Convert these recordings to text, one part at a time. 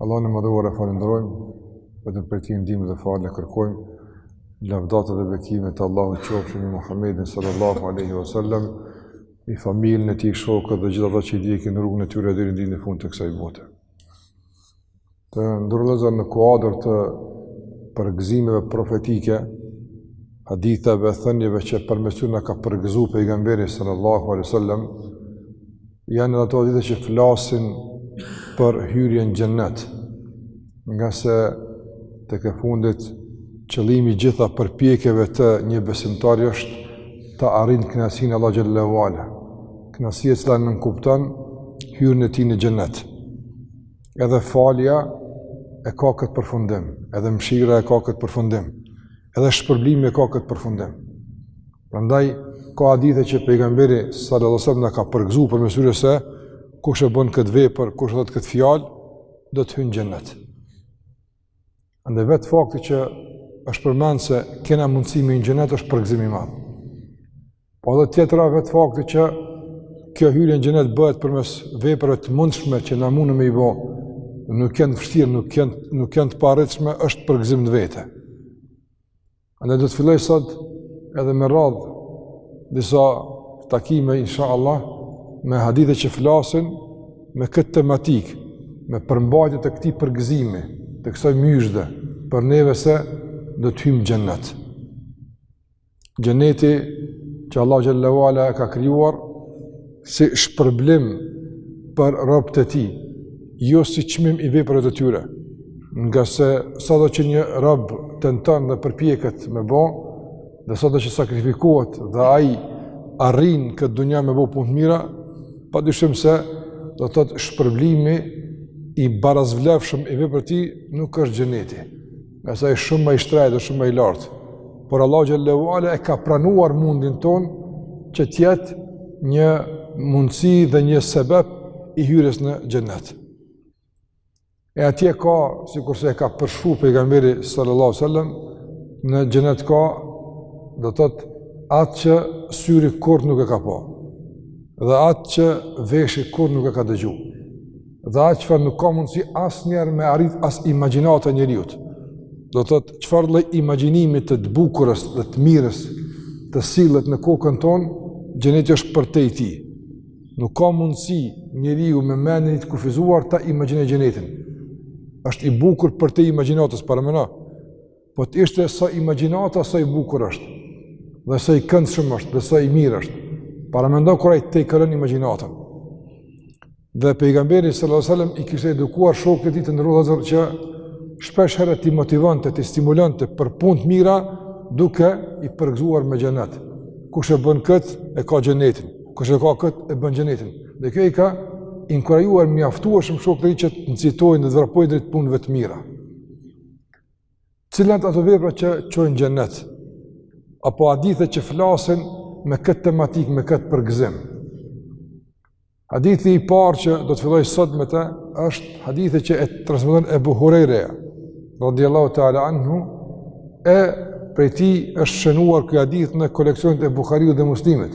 Allahun e Madhëruar e falënderojmë, vetëm prej Tij ndihmë dhe falje kërkojmë. Lavdatat dhe bekimet e Allahut qofshin mbi Muhammedin sallallahu alaihi wasallam, mbi familjen e tij, shokët dhe gjithë ata që i ndjekin rrugën e tyre deri në ditën e fundit të kësaj bote. Të nderuar vëllezër në kuadër të përgëzimeve profetike, haditheve, thënjeve që përmes tyre na ka përgëzu pejgamberi sallallahu alaihi wasallam, Janë edhe ato hadithe që flasin për hyrjen në xhennet, ngase tek e fundit qëllimi i gjithë përpjekeve të një besimtari është ta arrijë kënaqësinë e Allahut xhelle ve ala. Kënaqësia e cila nënkupton hyrjen e tij në xhennet. Edhe falja e ka këtë përfundim, edhe mëshira e ka këtë përfundim, edhe shpërblimi e ka këtë përfundim. Prandaj ka hadithe që pejgamberi sallallahu alajhi wasallam na ka përgëzuar përmes tyre se kush e bën këtë vepër, kush e thotë këtë fjalë, do të hyjë në xhenet. Andaj vetë fakti që është përmend se kena mundësi me hy në xhenet është përgëzim i madh. Po edhe tjetra vetë fakti që kjo hyrje në xhenet bëhet përmes veprave të mundshme që na mundemi me i bë, nuk janë vështirë, nuk janë nuk janë të paarritshme, është përgëzim në vete. Andaj do të filloj sot edhe me radhë disa takime, insha Allah, me hadithe që flasin me këtë tematikë, me përmbajtje të këtij përgëzimi, të kësaj myzhde, për neve se do të hyjmë në xhennet. Xhenneti që Allahu xhelle ve ala e ka krijuar, si shpërblim për robët e tij, jo si çmim i veprave të tyre. Ngase sado që një rob tenton dhe përpiqet me bë, dhe sado që sakrifikohet dhe ai arrin në këtë dunja me bë punë të mira, padyshim se do të thotë shpërblimi i barazvlefshëm i veprave të tij nuk është xheneti. ngase ai shumë më i shtrenjtë dhe shumë më i lartë. Por Allahu xhelle ve ala e ka pranuar mundin tonë që të jetë një mundësi dhe një sebep i hyrjes në xhennet. E atje ka, sikurse e ka përshkru pejgamberi sallallahu sallam, në xhennet ka, do të thotë, atë që syri kurrë nuk e ka pa, dhe atë që veshi kurrë nuk e ka dëgju. dhe atë çfarë nuk ka mundësi asnjëherë me arrit as imagjinata e njeriut. Do të thotë çfarë lloj imagjinimi të të bukurës dhe të mirës të sillet në kokën tonë, xhenneti është përtej tij. Nuk ka mundësi njeriu me mendjen e tij të kufizuar ta imagjinojë xhennetin. është i bukur përtej imagjinatës, paramendo. Po të ishte sa imagjinata sa i bukur është, dhe sa i këndshëm është, dhe sa i mirë është. Paramendo kur ai tejkalon imagjinatën. Dhe pejgamberi s.a.s. i kishte edukuar shokët e tij të nderuar që shpeshherë t'i motivonte t'i stimulonte për punë të mira duke i përgëzuar me xhenet. Kush e bën këtë e ka xhenetin, kush e ka këtë e bën xhenetin. Dhe kjo i ka inkurajuar mjaftueshëm shokët e tij që të nxitojnë dhe vrapojnë drejt punëve të mira. Cilat janë ato vepra që çojnë në xhenet? Apo hadithet që flasin me këtë tematikë, me këtë përgëzim? Hadithi i parë që do të filloj sot me të, është hadithi që e transmeton Ebu Hurejreja, radiallahu ta'ala anhu, e prej tij është shënuar ky hadith në koleksionet e Buhariut dhe Muslimit.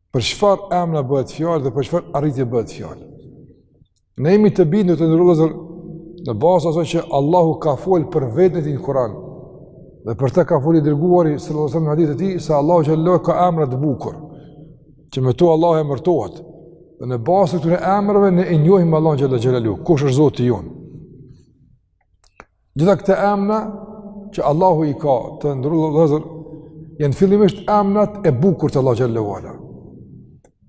Për çfarë emra bëhet fjalë dhe për çfarë arritje bëhet fjalë? Ne jemi të bindur të nderuar vëllezër në bazë asaj që Allahu ka fol për veten e tij në Kur'an. Dhe për të ka fol i dërguari sallallahu alajhi wasallam në hadithet e tij se Allahu xhele ue ala ka emra të bukur. Që me to Allahu emërtohet. Dhe në bazë të këtyre emrave ne e njohim Allahun xhele xhelaluhu. Kush është Zoti jonë? Gjitha këta emna që Allahu i ka të nderuar vëllezër, janë fillimisht emnat e bukur të Allahut xhele ue ala.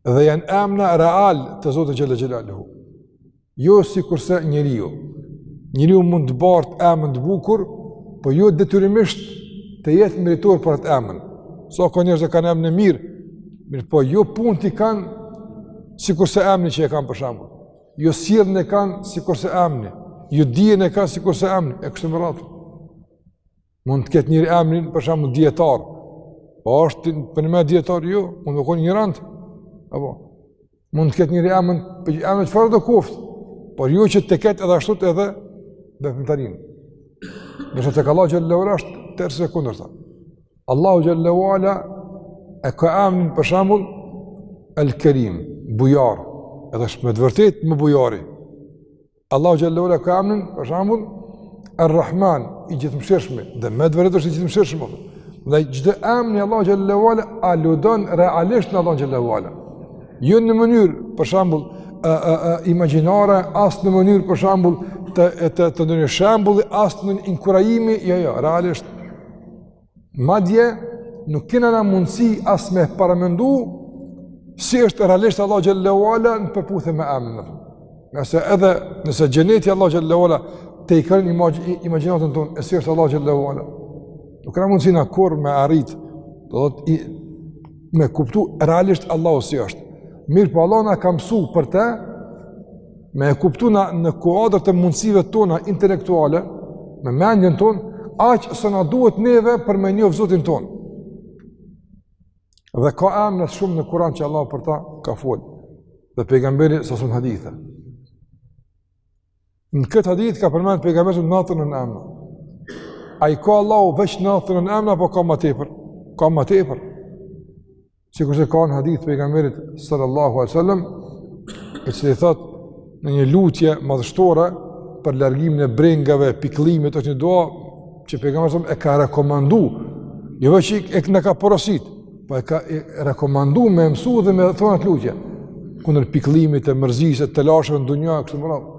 Dhe janë emna realë të Zotit xhele xhelaluhu. Jo sikurse njeriu. Njeriu mund të bartë emën të bukur, po jo detyrimisht të jetë meritor për atë emën. Sa sa, ka njerëz e kanë emnin e mirë, mirëpo jo punët i kanë sikurse emni që e kanë për shembull. jo sjelljen e kanë sikurse emni, jo dijen e kanë sikurse emni, e kështu me radhë. Mund të ketë njeriu emnin për shembull dijetar, po a po është përnjëmend dijetar, jo, mund të konë injorant, apo, mund të ketë njëri emni, për një emën çfarëdo qoftë, por jo që të ketë edhe ashtu edhe veprimtarinë. Ndërsa tek Allahu xhele ue ala është tërësisht e kundërta. Allahu xhele ue ala e ka emnin për shembull El Kerim, bujar, edhe është me të vërtetë më bujari. Allahu xhele ue ala e ka emnin për shembull Er Rahman, i Gjithëmëshirshmi, dhe me të vërtetë është i gjithëmëshirshëm. Dhe çdo emër i Allahut xhele ue ala aludon realisht në Allahun xhele ue ala. Jo në mënyrë, për shembull, ë ë ë imagjinare, as në mënyrë për shembull të të të ndonjë shembulli, as ndonjë inkurajimi, jo jo, realisht Madje, nuk kena na mundësi as me paramendu si është realisht Allahu xhele ue ala në përputhje me emnin. Se edhe, nëse xheneti i Allahut xhele ue ala tejkalon imagjinatën tonë, e si është Allahu xhele ue ala. Nuk kena mundësi na kurrë me arrit, do të thotë, me kuptu realisht Allahu si është. Mirëpo Allahu na ka msu për te, me e kuptu na, në kuadër të mundësive tona intelektuale, me mendjen tonë, aq sa na duhet neve për me njoftë Zotin tonë. Dhe ka emna shumë në Kuran që Allahu për ta ka folë, dhe pejgamberi a.s. në hadithe. Në këtë hadith ka përmend pejgamberi nëntëdhjetë e nëntë emna. A i ka Allahu veç nëntëdhjetë e nëntë emna, apo ka ma tepër? Ka ma tepër. Sikurse ka në hadith të pejgamberit sallallahu alaihi wasallam, e cila thotë në një lutje madhështore për largimin e brengave, pikëllimit, është një dua që pejgamberi sallam e ka rekomandu, jo veç që na ka porosit, po e ka rekomandu me e mësu dhe me thonë atë lutje, kundër pikëllimit e mërzisë, telasheve në dunja, kështu me radhë.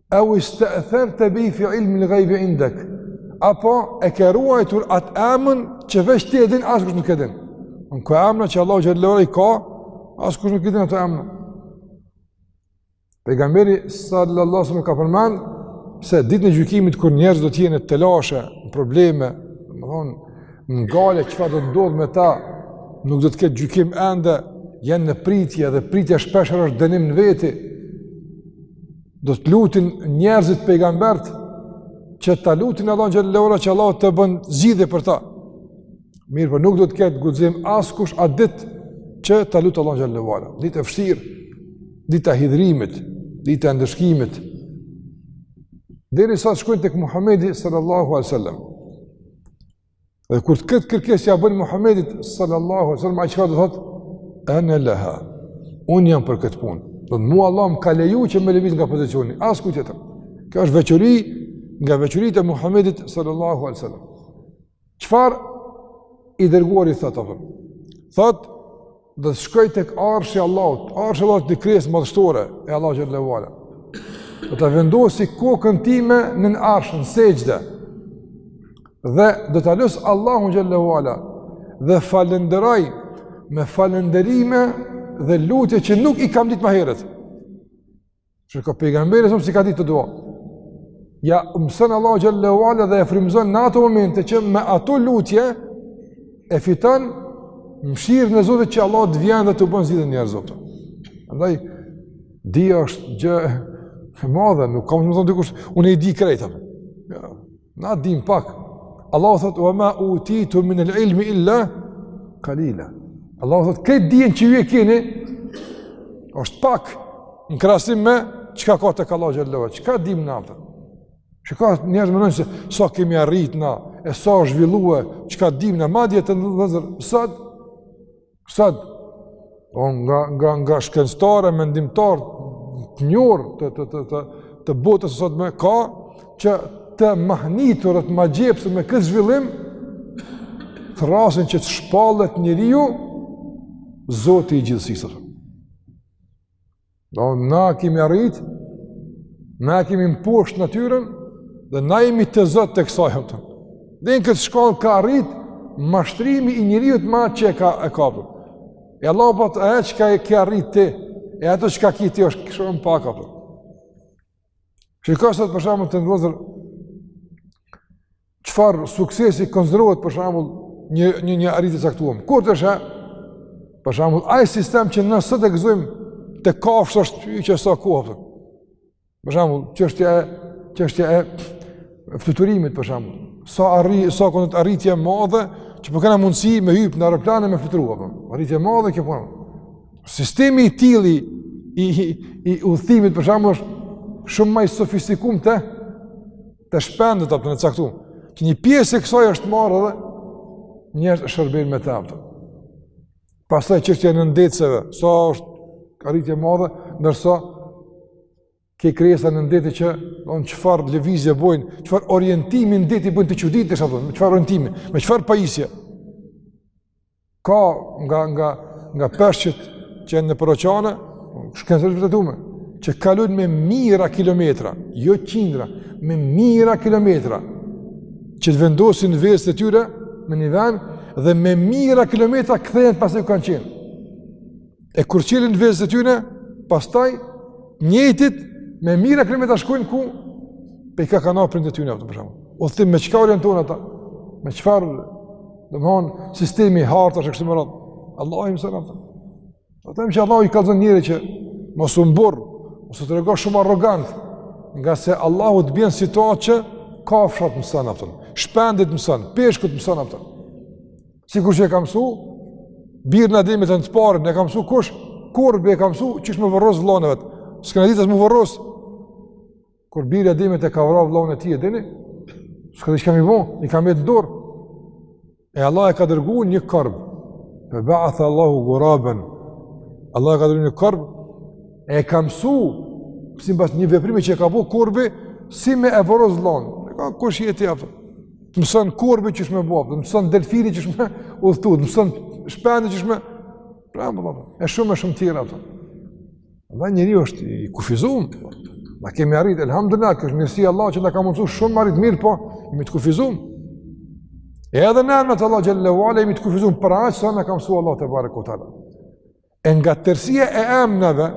Eu iste'therte bihi fi ilmil gajbi indek, apo e ke ruajtur atë emën që veç ti e din, askush nuk e din. Ka emna që Allahu xhelle ue ala i ka, askush nuk i din ato emna. Pejgamberi sallallahu sallam ka përmend se ditën e gjykimit kur njerëzit do t'jenë në telashe, në probleme, domethënë, në halle çfarë do të ndodhë me ta, nuk do të ketë gjykim ende, janë në pritje dhe pritja shpeshherë është dënim në veti, Do të lutin njerëzit pejgamberët që ta lutin Allahun xhallahu ala që Allahu të bën zgjidhje për ta. Mirëpo nuk do të ketë guxim askush atë ditë që ta lutë Allahun xhallahu ala. Ditë e vështirë, dita e hidhërimit, dita e ndëshkimit. Derisa shkojnë tek Muhamedi sallallahu alaihi wasallam. Dhe kur këtë kërkesë ia bëjnë Muhammedit sallallahu sallam, ai çka do të thotë, ene leha, unë jam për këtë punë. Domethënë mua Allahu më ka leju që me lëviz nga pozicioni, askujt tjetër. Kjo është veçori nga veçoritë e Muhammedit sallallahu sallam. Çfarë i dërguari thotë, apëm? Thotë, Do të shkoj tek Arshi i Allahut. Arshi i Allahut është një krijesë madhështore e Allahut xhallahu ala. Do ta vendosi kokën time nën Arsh në sexhde. Dhe do ta lus Allahun xhallahu ala dhe falënderoj me falënderime dhe lutje që nuk i kam ditë më herët. Shiko, pejgamberi a.s. s'i ka ditë ato dua. Ia mëson Allahu xhelle ue ala dhe e frymëzon në ato momente që me ato lutje e fiton mëshirën e Zotit që Allahu të vjen dhe t'u bën zgjidhje njerëzve. Andaj, dija është gjë e madhe, nuk ka me thonë dikush, unë i di krejta. Jo, Na dim pak. Allahu thotë: "Wa ma utitu min al-ilmi illa qalila." Allahu thotë: "Këtë dijen që ju e keni është pak në krahasim me çka ka tek Allahu xhallahu ala. Çka dim na atë?" Shikoj njerëz mendojnë se sa kemi arrit na, e sa s'u zhvillua, çka dim na madje të vëzër sot Sot, po, nga, nga, nga shkencëtarë, mendimtarë, të njohur, të, të, të, të, të botës sot ka, që të mahnitur e të magjepsur me këtë zhvillim, thërrasin që të shpallet njeriu, Zot i gjithësisë. Thonë na kemi arrit, na kemi mposht natyrën dhe na jemi të zot të kësaj, apo. Dhe në këtë shkallë ka arrit mashtrimi i njeriut, a që e ka kap. E Allah po thotë çka e ke arrit ti, e ato çka ki ti është shumë pak apo. Shikoni sot për shembull të nderuar, çfarë suksesi konsiderohet për shembull një, një, një arritje e caktume. Kur të sheh, për shembull, ai sistem që ne sot e gëzojmë te kafshët është qe sa kohë. Për shembull, çështja e, çështja e fluturimit për shembull. Sa, arri, sa ka qenë arritje e madhe, që po kena mundësi me hypë në aeroplane me fluturu. Arritje e madhe kjo punë. Po Sistemi i tillë i, i, i udhëtimit për shembull është shumë ma i sofistikum te te shpendët e caktum. Që një pjesë e kësaj është marrë dhe njerëzit shërbehen me të, apo. Pastaj çështja e nëndetëseve, sa është arritje e madhe, ndërsa ke krijesa nën det që çfarë lëvizje bojnë, çfarë orientimi n'det bojnë të çuditesh apo me çfarë orientimi, me çfarë pajisje. Ka nga, nga, nga peshqit, që janë nëpër oqeane, shkencërisht të vërtetume, që kalojnë me mijëra kilometra, jo qindra, me mijëra kilometra, që të vendosin vezët e tyre në një vend, dhe me mijëra kilometra kthehen pas ku kanë qenë. E kur çelin vezët e tyre, pastaj njëjtit me mijëra kilometra shkojnë ku, prej ka kanë ardhë prindt e tyre, për shembull. Udhtim, me çka orientohen ata? Me çfarë, domethonë, sistemi hartash kështu me radhë? Allahu i mëson, apo. Them që Allahu i kallzon njerit që mos u mburr, mos u trego shumë arrogant, ngase Allahu të bjen n'situatë që kafsha t'mëson, apo. Shpendi t'mëson, peshku t'mëson, apo. Sikur që e ka mësu, birin e Ademit, atë të parin, e ka mësu kush, korbi e ka mësu, qysh me vorros vllanë e vet, s'kanë ditë as me vorros, kur biri i Ademit e ka vra vllanë e tij e dini, s'ka ditë çka me i bo, i ka met n'dorë, e Allahu e ka dërgu një korb, fe beathe Allahu guraben, Allahu e ka dërgu një korb, e ka mësu, sipas një veprimi që e ka bo korbi, si me e vorros vllanë, e ka, kush je ti, aftë, Të mëson korbi qysh me bo, të mëson delfini qysh me udhëtu, të mëson shpendi qysh me... Pra, me bo, e shumë e shumë tjera ato. Dhe njeri është i kufizum, na kemi arrit, elhamdulilah, kjo është mirësi e Allahut që na ka mundësu shumë me arrit, mirëpo jemi të kufizum. E edhe në emnat e Allahut xhele ve ala, jemi të kufizum për aq sa na ka mësu Allah tebareke ve teala. E nga tërësia e emnave,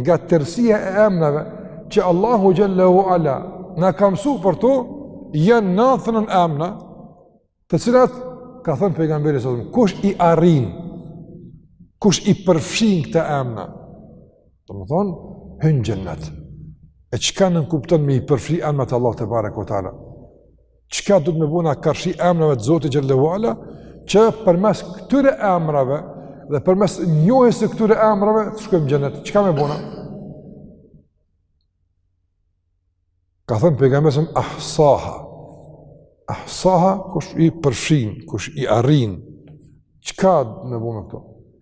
nga tërësia e emnave, që Allahu xhele ve ala na ka mësu për to, janë nandhetenandë emna, të cilat, ka thënë pejgamberi salallahu alejhi ve selem, kush i arrin, kush i përfshin këta emna, domethonë, hyn në xhenet, e çka nënkupton me i përfshi emnat e Allahut tebareke ve teala, Çka duhet me bo na karshi emrave të Zotit xhele ve ala, që përmes këtyre emrave dhe përmes njohjes së këtyre emrave të shkojmë n'xhenet. Çka me bo na? Ka thënë pejgamberi salallahu alejhi ve selem ahsaha. Ahsaha kush i përfshin, kush i arrin. Çka duhet me bo me këto?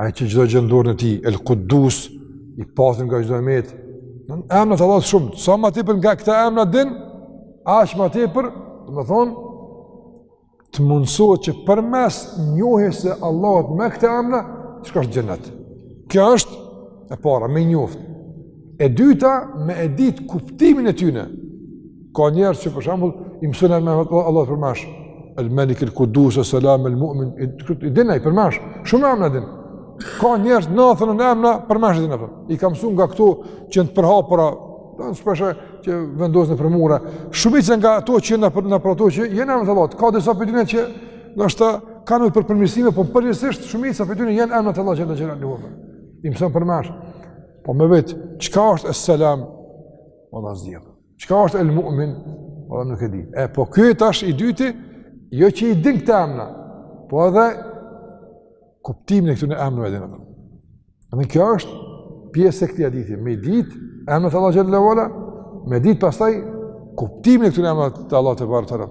Ai që çdo gjë n'dorën e tij, El Kuddus, i pastër nga çdo e metë. Emnat e Allahut shumë, sa ma tepër nga këta emra din, aq ma tepër, domethonë, të mundësohet që përmes njohjes së Allahut me këta emra, të shkosh në xhenet. Kjo është e para, me i njoft. E dyta, me e dit kuptimin e tyne. Ka njerëz që për shembull, i mëson emnat e Allahut përmendsh. El melik, el kudus, el salam, el mu'min, i din ai përmendsh. Shumë emna din. Ka njerëz nandhetenandë emna përmendsh din. I ka mësun nga këto që janë të përhapura, shpesh që vendosen nëpër mure. Shumica nga to që në për, për ato që janë emna të Allahut. Ka disa prej tyne që ndoshta ka nevojë për përmirësime, po përgjithësisht shumica prej tyne janë emna të Allahut që në gjera një I mëson përmendsh. Po me e vet, çka është es selam? O da zhjel. Çka është el mu'min? O da nuk e di. E, po ky tash i dyti, jo që i din këta emna, po edhe kuptimin e këtyne emnave e din. A kjo është pjesë e këtij hadithi, me dit, emnat e Allahut xhele ve ala, me dit pastaj kuptimin e këtyne emnave të Allahut tebareke ve teala.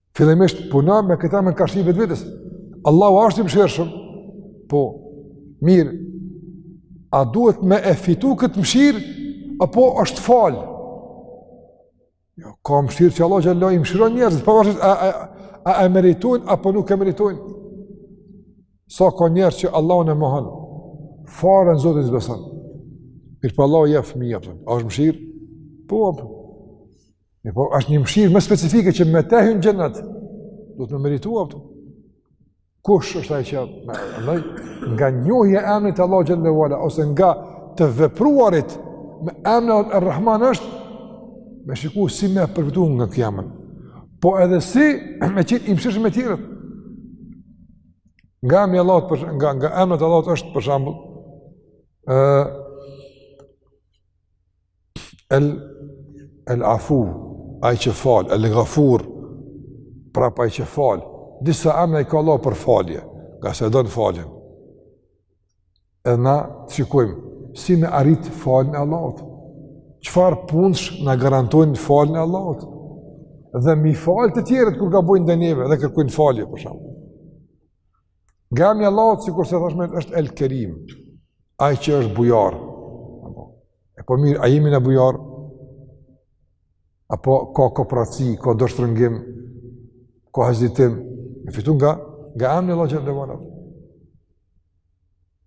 Fillimisht puno me këtë emën karshi vetvetes. Allahu është i mëshirshëm. Po mirë. A duhet me e fitu këtë mëshirë apo është falas? Jo, ka mëshirë që Allahu xhele ve ala i mëshiron njerëzit, pavarësisht a a a, a meritojnë apo nuk e meritojnë. Sa so, ka njerëz që Allahun e mohon. Fare n'Zotin s'beson. Mirë, prapë Allahu fëmi i jep. A është mëshirë? Po, po. E po, është një mëshirë më specifike që me të hy n'xhennet, duhet me meritu këtu. Kush është ajo që, me, nga njohja e emnit Allahut te ala, ose nga të vepruarit me emnin Rahman është, me shiku si me përfitu nga ky emën. Po edhe si me qenë i mëshirshëm me tjerët. Nga emnit Allah, për, nga, nga emnit Allah është, për shembull, El, el afu, ai që fal, el gafur, prap ai që fal, disa emna i ka Allahu për falje, ngase e don faljen. Edhe na të shikojmë, si me arrit faljen e Allahut, çfarë punësh na garantojnë faljen e Allahut, dhe m'i falë të tjerët kur gabojnë ndaj neve dhe kërkojnë falje, për shembull. Nga emni Allahut, sikurse thashë, është El Kerim, ai që është bujar. E po mirë, a jemi ne bujarë? Apo ka kopraci, ka dorështrëngim, ka hezitim? Me fitu nga, nga emni Allahut që është në bujarë.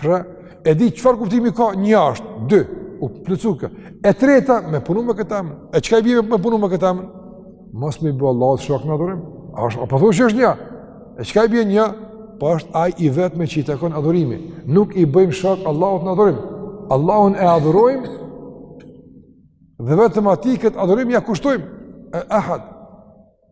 Pra, e di çfarë kuptimi ka një është, dy, u plotësu. E treta, me punu me këtë emën. E çka i bje me punu me këtë emën? Mos me i bë Allahut shok në adhurim. A, është, a po thu që është një? E çka i bje një? Pa po është aj i vetëm që i takon adhurimi. Nuk i bëjmë shok Allahut në adhurim. Allahun e adhurojmë dhe vetëm atij këtë adhurim ia kushtojmë. E ahad.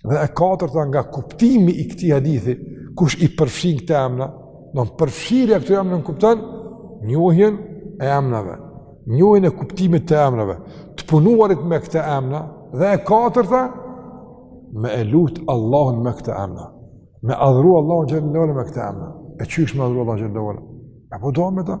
Dhe e katërta nga kuptimi i këtij hadithi, kush i përfshin këto emna? Domethënë përfshirja e këtyre emnave nënkupton njohjen e emnave, njohjen e kuptimit të emnave, të punuarit me këto emna dhe e katërta me e lut Allahun me këto emna. Me adhuru Allahun xhel-le me këto emna. E qysh me adhuru Allahun xhel-le. Po de me ta?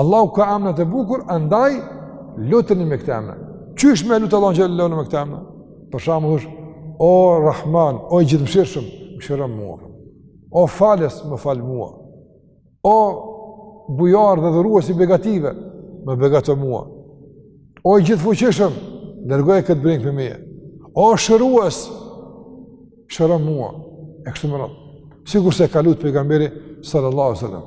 Allahu ka emra të bukur, andaj luteni me këta emra. Qysh me lutë Allahun xhel-le me këta emra? Për shembull, thush, o Rahman, o i gjithëmshirshëm, mëshiromë mua. O falës, më fal mua. O bujar dhe dhurues i begative, më begato mua. O i gjithëfuqishëm, largoje këtë brengë prej meje. O shërues, shëromë mua. E kështu me radhë. Sikurse ka lutë pejgamberi sallallahu alaihi wasallam.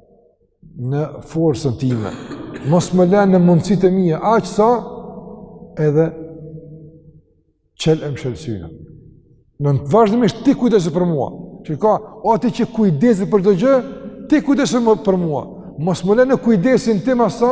në forcën time, mos më len në mundësitë e mija, aq sa edhe çel e mshel sytë. Domethënë vazhdimisht ti kujdesu për mua, çka, o ti që kujdesesh për çdo gjë, ti kujdesu për mua, mos më len në kujdesin tim aq sa,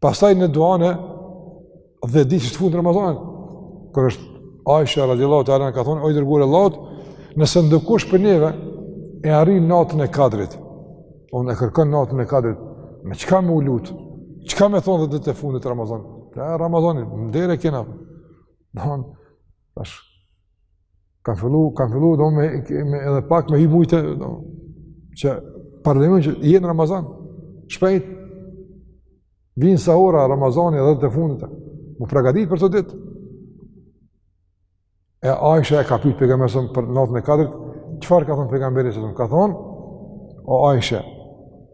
Pastaj në duanë e dhetëditëshit të fundit Ramazanit, kur është Aisha radhiyallahu ta'ala ka thonë, "O i dërguar i Allahut, nëse ndokush prej neve e arrin natën e Kadrit, on e kërkon natën e Kadrit, me çka me u lut? Çka me thonë dhetë të fundit të Ramazanit? Pra Ramazanin n'derë e kena. Don, tash Kanë fillu, kanë fillu, do me, me edhe pak me hi mujt, do, që paralajmërojnë Ramazanin, shpejt, vjen sa ora Ramazani dhetë të fundit, me u pregadit për ato ditë. E Aisha e ka pyjtë pejgamberin alejhi selam për natën e kadrit, çfarë ka thonë pejgamberi alejhi selam, ka thonë? O Aisha,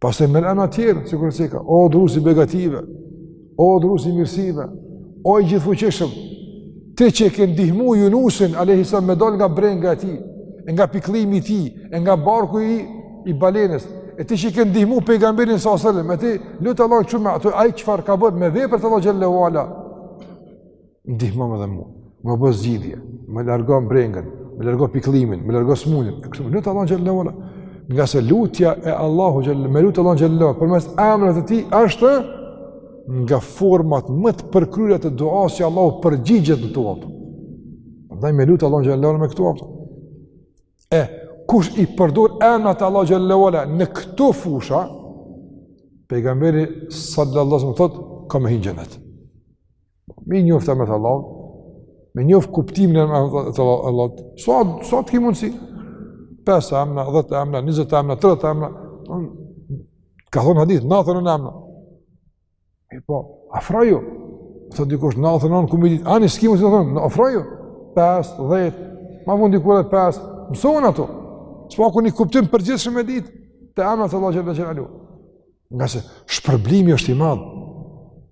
Pastaj me emna të tjerë, sikur se ka, o dhurusi i begative, o dhurusi i mirësive, o i gjithfuqishëm, ti që e ke ndihmu Junusin, alejhi selam, me dal nga brenga e tij, e nga pikllimi i tij, e nga barku i, i balenës, e ti që e ke ndihmu pejgamberin alejhi selam, e ti lute Allahun me ato, ai çfarë ka bërë me veprat e Allahut xhelle ve ala, Ndihmomë edhe mu, më bë zgjidhje, ma largo brengën, ma largo pikëllimin, ma largo smundjen. E kështu lute Allahun xhelle ve ala. Ngase lutja e Allahut xhelle, me lut Allahun xhelle përmes emrave të tij është nga format më të përkryera të duasë që Allahu përgjigjet në to. Prandaj me lut Allahun xhelle ve ala me këto. E kush i përdor emrat e Allahut xhelle ve ala në këto fusha, pejgamberi sallallahu alaihi wasallam thotë, "Ka me hi në xhenet." Me i njoft emnat e Allahut, me njoft kuptimin e emnave të Allahut, sa, sa të ki mundësi? 5 emna, 10 emna, 20 emna, 30 emna, ka thonë hadithi, 99 emna. E po, afroju, thotë dikush 99 emna, ku me i ditë, ani s'ki mundësi të tana, afroju, 5, 10, ma vonë dikur edhe 5, mësohen ato, së paku një kuptim të përgjithshëm me ditë, të emnave të Allahut xhelle ve ala. Ngase, shpërblimi është i madhë,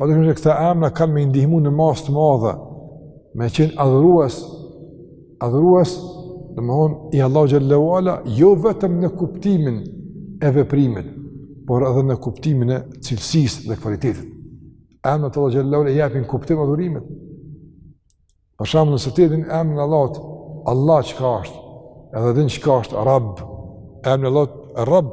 Pa dyshim që këta emna kanë me i ndihmu në masë të madhe, me qenë adhurues, adhurues, domethonë, i Allahut xhelle ve ala, jo vetëm në kuptimin e veprimit, por edhe në kuptimin e cilësisë dhe kvalitetit. Emnat e Allahut xhelle ve ala i japin kuptim adhurimit. Për shembull nëse ti e din emnin e Allahut, Allah çka është, e din çka është, Rab, emnin e Allahut, Rab,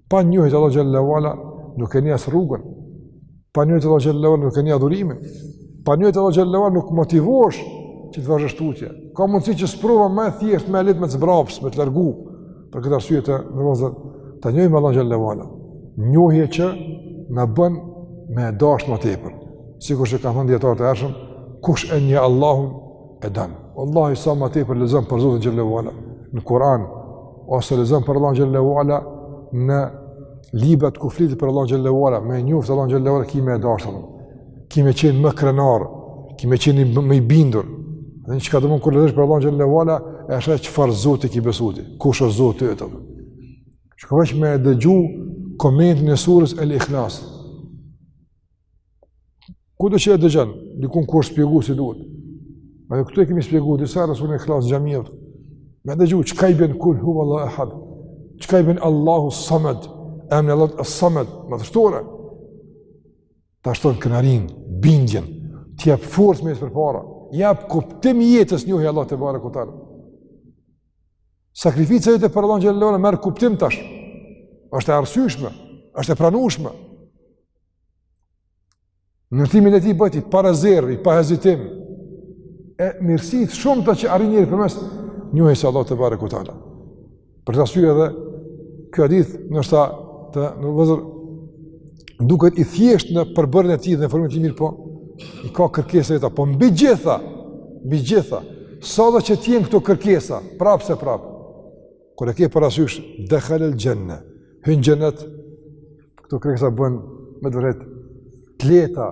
Pa njohje të Allahut xhelle ve ala nuk e njeh as rrugën, pa njohje të Allahut xhelle ve ala nuk e njeh adhurimin, pa njohje të Allahut xhelle ve ala nuk motivohesh që të vazhdosh tutje. Ka mundësi që sprova ma e thjeshtë, ma e lehtë, me të zbraps, me të largu, për këtë arsye të nderuar vëllezër, ta njohim Allahun xhelle ve ala. Njohje që na bën me e dasht ma tepër. Sikurse kanë thënë dijetarët e hershëm, kush e njeh Allahun e don. Vallahi sa ma tepër lexon për Zotin xhelle ve ala në Kuran, ose lexon për Allahun xhelle ue ala në librat ku flitet për Allahun xhelle ue ala, me njoftë Allahun xhelle ue ala, ki me e dashtë, ki me qenë më krenar, ki me qenë më i bindur, dhe në që ka të mund kur për Allahun xhelle ue ala, e është e çfarë Zoti i ki besu ti, kush është Zoti të e të dhe. Çka veç me dëgju komentin e surës el ikhlas, Kudo që e dëgjon, dikun ku është shpjegu si duhet. Ne edhe këtu e kemi shpjegu, disa herë suren ikhlas n'xhamiat, me dëgju, çka i bjen kul hu Allahu ehad, çka i bjen Allahu samed, emni i Allahut es samed, me dhe shtore, ta shton krenarinë, bindjen, të jep forcë me ecë përpara, jep kuptim jetës njohja e Allahut tebareke ue teala. Sakrifica jote për Allahun xhelle ue ala, merr kuptim tash, është e arsyeshme, është e pranueshme, Nënshtrimi e tij bëhet i parezervë, i pa hezitim. E mirësi të shumta që arrin njeriu përmes njohjes së Allahut tebareke ue teala. Për këtë arsye edhe ky hadith ndoshta te ne vëllezër duket i thjesht në përbërjen e tij dhe në formën e tij mirëpo i ka kërkesat e veta, po mbi gjitha, mbi gjitha, sado që të jenë këto kërkesa, prapë se prapë. Kur e ke parasysh dekhale el xhenne, hyn në xhenet, këto kërkesa bëhen me të vërtetë të lehta,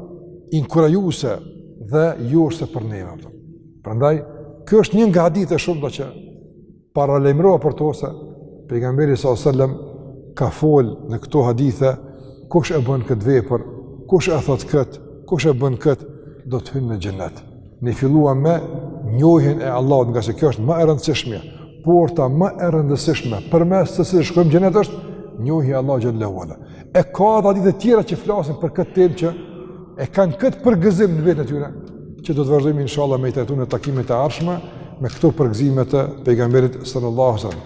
inkurajuese dhe joshëse për neve. Prandaj kjo është një nga hadithet e shumta që paralajmërova për to se pejgamberi sallallahu alajhi wasallam ka fol në këto hadithe kush e bën këtë vepër, kush e thotë kët, kush e bën kët, do të hyjë në xhenet. Ne filluam me njohjen e Allahut, ngase kjo është më e rëndësishme. Porta më e rëndësishme përmes së cilës shkojmë në xhenet është njohja e Allahut xhelle ue ala. E ka edhe hadithe të tjera që flasin për këtë temë që e kanë këtë përgëzim në veten e tyre, që do të vazhdojmë inshallah me i trajtu në takimet e ardhshme me këto përgëzime të pejgamberit sallallahu alaihi wasallam.